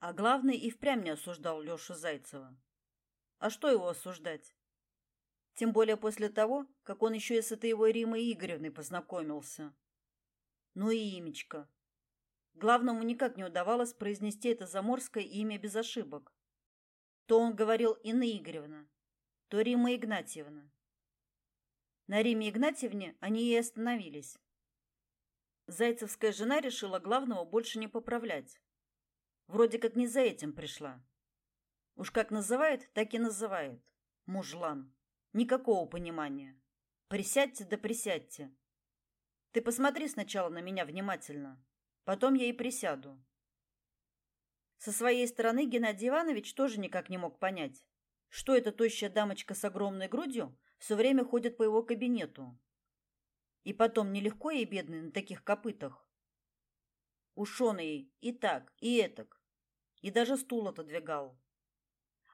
А главный и впрямь не осуждал Лешу Зайцева. А что его осуждать? Тем более после того, как он еще и с этой его Римой Игоревной познакомился. Ну и имечко. Главному никак не удавалось произнести это заморское имя без ошибок. То он говорил Инна Игоревна, то Рима Игнатьевна. На Риме Игнатьевне они и остановились. Зайцевская жена решила главного больше не поправлять. Вроде как не за этим пришла. Уж как называет, так и называет. Мужлан. Никакого понимания. Присядьте да присядьте. Ты посмотри сначала на меня внимательно. Потом я и присяду. Со своей стороны Геннадий Иванович тоже никак не мог понять, что эта тощая дамочка с огромной грудью все время ходит по его кабинету. И потом нелегко ей бедной на таких копытах. Ей и так, и этак, и даже стул отодвигал.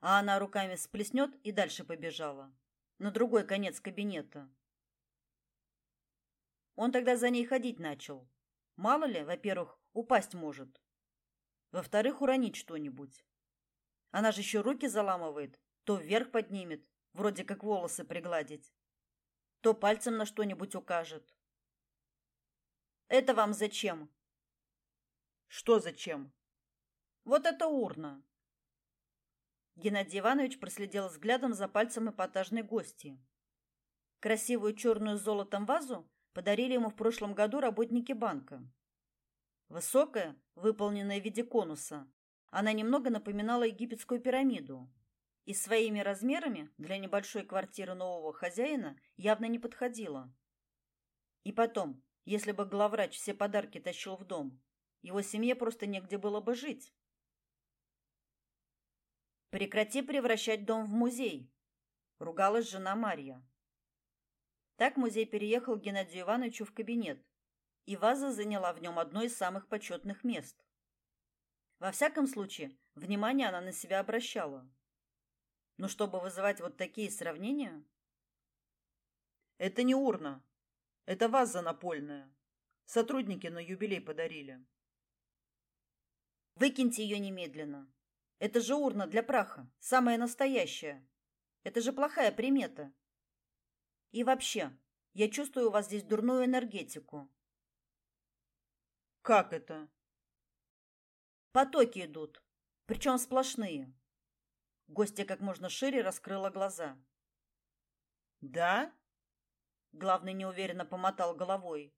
А она руками сплеснет и дальше побежала, на другой конец кабинета. Он тогда за ней ходить начал. Мало ли, во-первых, упасть может. Во-вторых, уронить что-нибудь. Она же еще руки заламывает, то вверх поднимет, вроде как волосы пригладить, то пальцем на что-нибудь укажет. Это вам зачем? Что зачем? Вот это урна. Геннадий Иванович проследил взглядом за пальцем эпатажной гости. Красивую черную с золотом вазу подарили ему в прошлом году работники банка. Высокая, выполненная в виде конуса, она немного напоминала египетскую пирамиду и своими размерами для небольшой квартиры нового хозяина явно не подходила. И потом, если бы главврач все подарки тащил в дом, его семье просто негде было бы жить. Прекрати превращать дом в музей, ругалась жена Марья. Так музей переехал Геннадию Ивановичу в кабинет, и ваза заняла в нем одно из самых почетных мест. Во всяком случае, внимание она на себя обращала. Но чтобы вызывать вот такие сравнения... Это не урна. Это ваза напольная. Сотрудники на юбилей подарили. Выкиньте ее немедленно. Это же урна для праха, самая настоящая. Это же плохая примета. И вообще, я чувствую у вас здесь дурную энергетику. Как это? Потоки идут, причем сплошные. Гостья как можно шире раскрыла глаза. Да? Главный неуверенно помотал головой.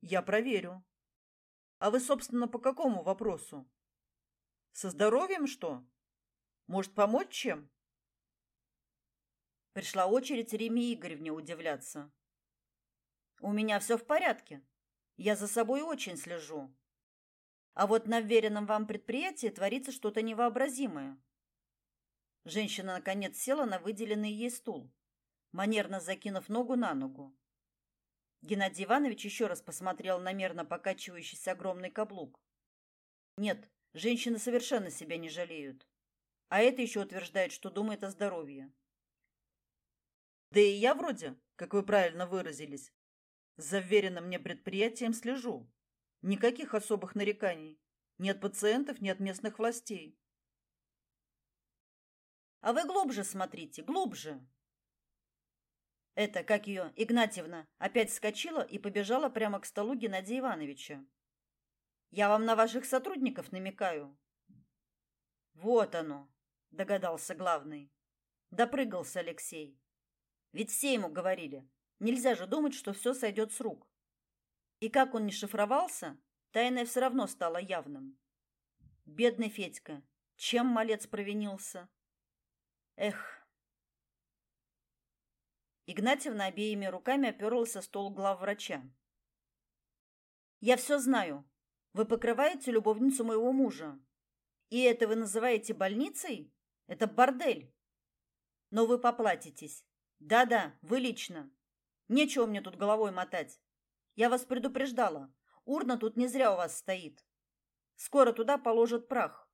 Я проверю. А вы, собственно, по какому вопросу? Со здоровьем что? Может, помочь чем? Пришла очередь Риме Игоревне удивляться. У меня все в порядке. Я за собой очень слежу. А вот на веренном вам предприятии творится что-то невообразимое. Женщина наконец села на выделенный ей стул, манерно закинув ногу на ногу. Геннадий Иванович еще раз посмотрел на мерно покачивающийся огромный каблук. Нет, женщины совершенно себя не жалеют. А это еще утверждает, что думает о здоровье. Да и я вроде, как вы правильно выразились, за веренным мне предприятием слежу. Никаких особых нареканий. Ни от пациентов, ни от местных властей. А вы глубже смотрите, глубже. Это, как ее, Игнатьевна, опять вскочила и побежала прямо к столу Геннадия Ивановича. Я вам на ваших сотрудников намекаю. Вот оно, догадался главный. Допрыгался Алексей. Ведь все ему говорили, нельзя же думать, что все сойдет с рук. И как он не шифровался, тайное все равно стало явным. Бедный Федька, чем малец провинился? Эх. Игнатьевна обеими руками оперлась о стол главврача. Я все знаю. Вы покрываете любовницу моего мужа. И это вы называете больницей? Это бордель. Но вы поплатитесь. Да-да, вы лично. Нечего мне тут головой мотать. Я вас предупреждала. Урна тут не зря у вас стоит. Скоро туда положат прах.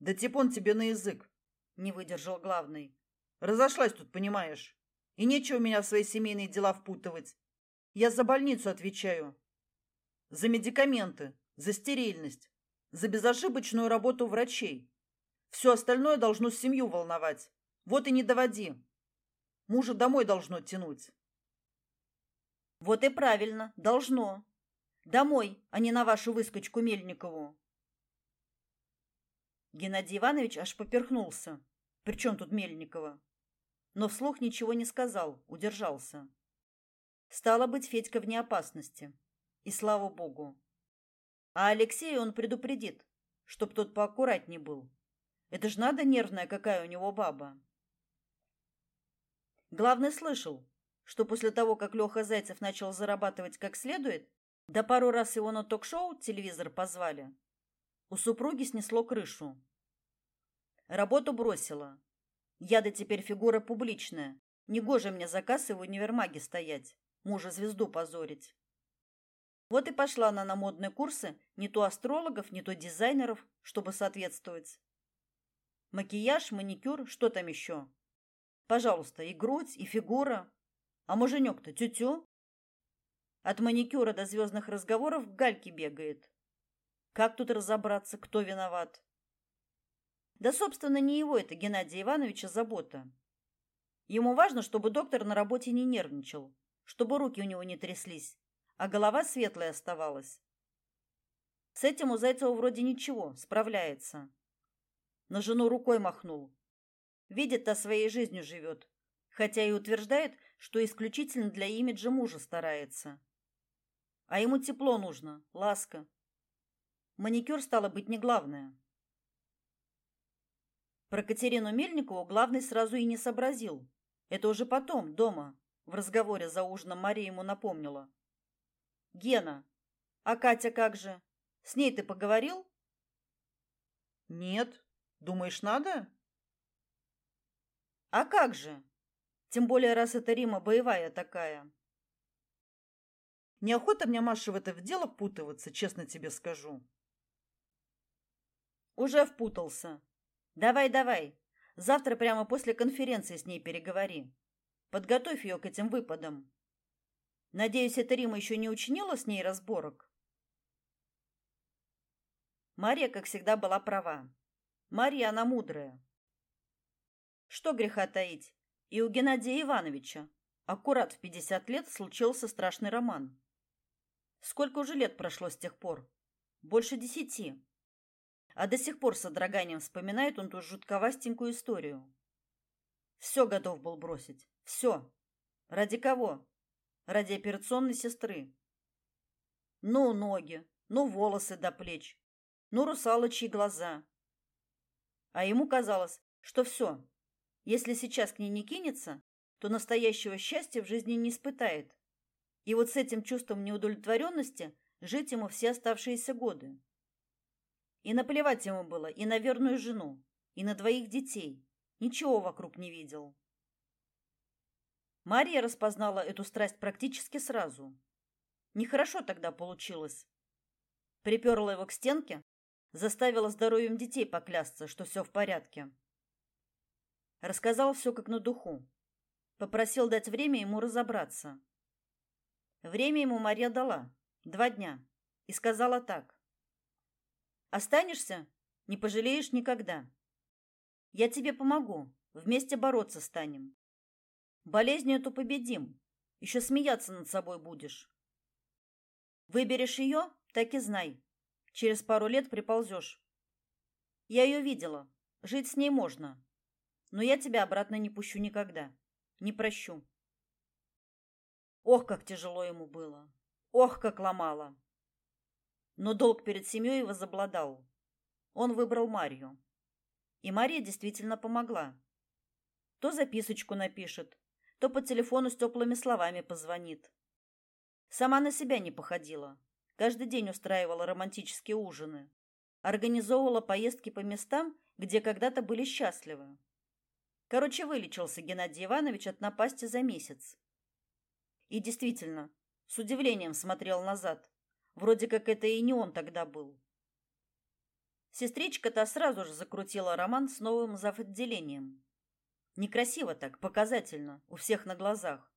Да типон тебе на язык, не выдержал главный. Разошлась тут, понимаешь? И нечего меня в свои семейные дела впутывать. Я за больницу отвечаю. За медикаменты, за стерильность. за безошибочную работу врачей. Все остальное должно семью волновать. Вот и не доводи. Мужа домой должно тянуть. Вот и правильно, должно. Домой, а не на вашу выскочку Мельникову. Геннадий Иванович аж поперхнулся. При чем тут Мельникова? Но вслух ничего не сказал, удержался. Стало быть, Федька вне опасности. И слава богу. А Алексея он предупредит, чтоб тот поаккуратней был. Это ж надо нервная какая у него баба. Главный слышал, что после того, как Леха Зайцев начал зарабатывать как следует, да пару раз его на ток-шоу телевизор позвали, у супруги снесло крышу. Работу бросила. Я-то теперь фигура публичная. Негоже мне за кассой в универмаге стоять, мужа звезду позорить. Вот и пошла она на модные курсы не то астрологов, не то дизайнеров, чтобы соответствовать. Макияж, маникюр, что там еще? Пожалуйста, и грудь, и фигура. А муженек-то тю-тю. От маникюра до звездных разговоров гальки бегает. Как тут разобраться, кто виноват? Да, собственно, не его это Геннадия Ивановича забота. Ему важно, чтобы доктор на работе не нервничал, чтобы руки у него не тряслись, а голова светлая оставалась. С этим у Зайцева вроде ничего, справляется. На жену рукой махнул. Видит-то своей жизнью живет, хотя и утверждает, что исключительно для имиджа мужа старается. А ему тепло нужно, ласка. Маникюр стало быть не главное. Про Катерину Мельникову главный сразу и не сообразил. Это уже потом, дома, в разговоре за ужином Мария ему напомнила. «Гена, а Катя как же? С ней ты поговорил?» «Нет. Думаешь, надо?» «А как же? Тем более, раз это Рима боевая такая. Неохота мне, Маша, в это в дело путываться, честно тебе скажу. Уже впутался. Давай, давай. Завтра прямо после конференции с ней переговори. Подготовь ее к этим выпадам. Надеюсь, эта Рима еще не учинила с ней разборок. Мария, как всегда, была права. Мария, она мудрая. Что греха таить? И у Геннадия Ивановича аккурат в 50 лет случился страшный роман. Сколько уже лет прошло с тех пор? Больше десяти. А до сих пор с содроганием вспоминает он ту жутковастенькую историю. Все готов был бросить. Все. Ради кого? Ради операционной сестры. Ну, ноги, ну, волосы до плеч, ну, русалочьи глаза. А ему казалось, что все, если сейчас к ней не кинется, то настоящего счастья в жизни не испытает. И вот с этим чувством неудовлетворенности жить ему все оставшиеся годы. И наплевать ему было и на верную жену, и на двоих детей. Ничего вокруг не видел. Мария распознала эту страсть практически сразу. Нехорошо тогда получилось. Приперла его к стенке, заставила здоровьем детей поклясться, что все в порядке. Рассказал все как на духу. Попросил дать время ему разобраться. Время ему Мария дала. Два дня. И сказала так. «Останешься? Не пожалеешь никогда. Я тебе помогу. Вместе бороться станем. Болезнь эту победим. Еще смеяться над собой будешь. Выберешь ее, так и знай. Через пару лет приползешь. Я ее видела. Жить с ней можно но я тебя обратно не пущу никогда. Не прощу. Ох, как тяжело ему было. Ох, как ломало. Но долг перед семьей возобладал. Он выбрал Марию. И Мария действительно помогла. То записочку напишет, то по телефону с теплыми словами позвонит. Сама на себя не походила. Каждый день устраивала романтические ужины. Организовывала поездки по местам, где когда-то были счастливы. Короче, вылечился Геннадий Иванович от напасти за месяц. И действительно, с удивлением смотрел назад. Вроде как это и не он тогда был. Сестричка-то сразу же закрутила роман с новым завотделением. Некрасиво так, показательно, у всех на глазах.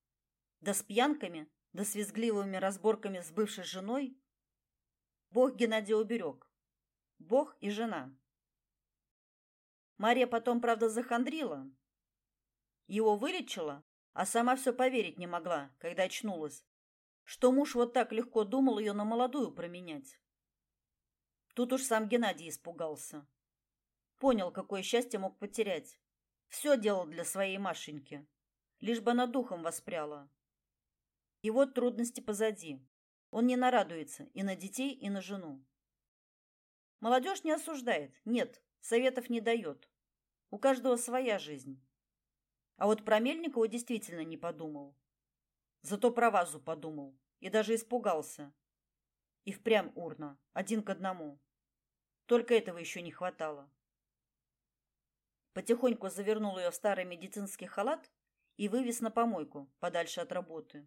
Да с пьянками, да с визгливыми разборками с бывшей женой. Бог Геннадия уберег. Бог и жена. Мария потом, правда, захандрила. Его вылечила, а сама все поверить не могла, когда очнулась, что муж вот так легко думал ее на молодую променять. Тут уж сам Геннадий испугался. Понял, какое счастье мог потерять. Все делал для своей Машеньки, лишь бы она духом воспряла. Вот трудности позади. Он не нарадуется и на детей, и на жену. Молодежь не осуждает, нет, советов не дает. У каждого своя жизнь. А вот про Мельникова действительно не подумал. Зато про вазу подумал и даже испугался. И впрямь урна, один к одному. Только этого еще не хватало. Потихоньку завернул ее в старый медицинский халат и вывез на помойку, подальше от работы.